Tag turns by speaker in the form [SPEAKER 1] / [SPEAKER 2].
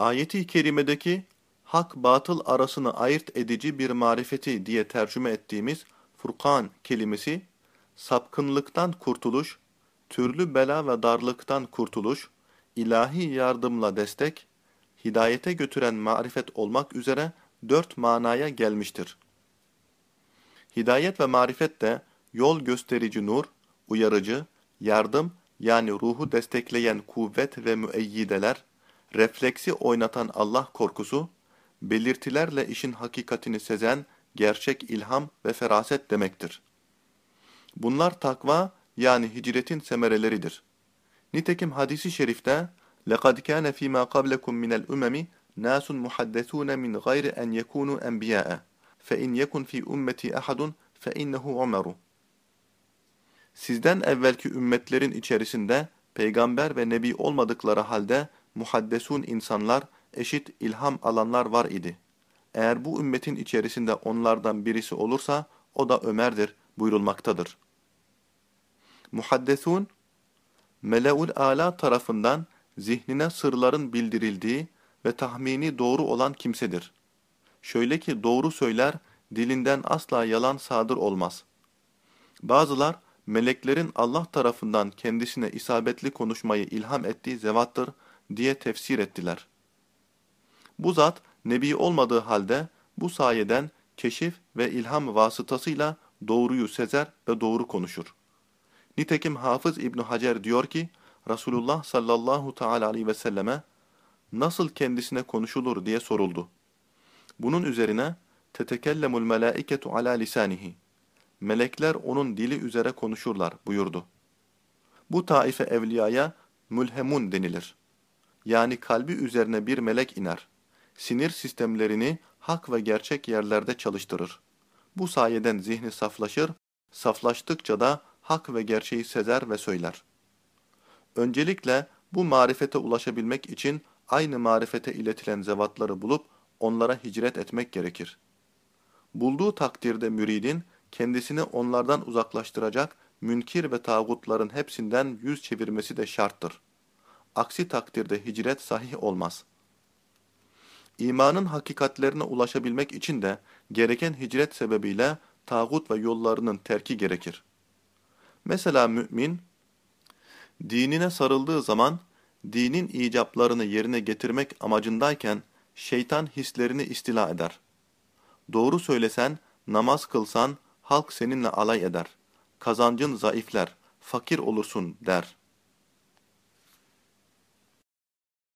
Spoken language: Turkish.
[SPEAKER 1] Ayeti kerimedeki hak batıl arasını ayırt edici bir marifeti diye tercüme ettiğimiz Furkan kelimesi, sapkınlıktan kurtuluş, türlü bela ve darlıktan kurtuluş, ilahi yardımla destek, hidayete götüren marifet olmak üzere dört manaya gelmiştir. Hidayet ve marifet de yol gösterici nur, uyarıcı, yardım yani ruhu destekleyen kuvvet ve müeyyideler, refleksi oynatan Allah korkusu, belirtilerle işin hakikatini sezen gerçek ilham ve feraset demektir. Bunlar takva yani hicretin semereleridir. Nitekim hadisi şerifte لَقَدْ كَانَ ف۪ي مَا قَبْلَكُمْ مِنَ الْأُمَمِ نَاسٌ مُحَدَّثُونَ مِنْ غَيْرِ أَنْ يَكُونُوا أَنْبِيَاءَ فَاِنْ يَكُنْ ف۪ي اُمَّتِي أَحَدٌ فَاِنَّهُ عُمَرُ Sizden evvelki ümmetlerin içerisinde peygamber ve nebi olmadıkları halde muhaddesun insanlar, eşit ilham alanlar var idi. Eğer bu ümmetin içerisinde onlardan birisi olursa o da Ömer'dir buyurulmaktadır. Muhaddesun, Meleul Ala tarafından zihnine sırların bildirildiği ve tahmini doğru olan kimsedir. Şöyle ki doğru söyler, dilinden asla yalan sadır olmaz. Bazılar, meleklerin Allah tarafından kendisine isabetli konuşmayı ilham ettiği zevattır diye tefsir ettiler. Bu zat, nebi olmadığı halde bu sayeden keşif ve ilham vasıtasıyla doğruyu sezer ve doğru konuşur. Nitekim Hafız İbn Hacer diyor ki, Resulullah sallallahu teala aleyhi ve selleme nasıl kendisine konuşulur diye soruldu. Bunun üzerine tetekellemul melaiketu ala lisanihi. Melekler onun dili üzere konuşurlar buyurdu. Bu taife evliyaya mülhemun denilir. Yani kalbi üzerine bir melek iner. Sinir sistemlerini hak ve gerçek yerlerde çalıştırır. Bu sayeden zihni saflaşır, saflaştıkça da hak ve gerçeği sezer ve söyler. Öncelikle bu marifete ulaşabilmek için aynı marifete iletilen zevatları bulup onlara hicret etmek gerekir. Bulduğu takdirde müridin kendisini onlardan uzaklaştıracak münkir ve tağutların hepsinden yüz çevirmesi de şarttır. Aksi takdirde hicret sahih olmaz. İmanın hakikatlerine ulaşabilmek için de gereken hicret sebebiyle tağut ve yollarının terki gerekir. Mesela mümin, dinine sarıldığı zaman dinin icaplarını yerine getirmek amacındayken şeytan hislerini istila eder. Doğru söylesen, namaz kılsan halk seninle alay eder. Kazancın zayıfler, fakir olursun der.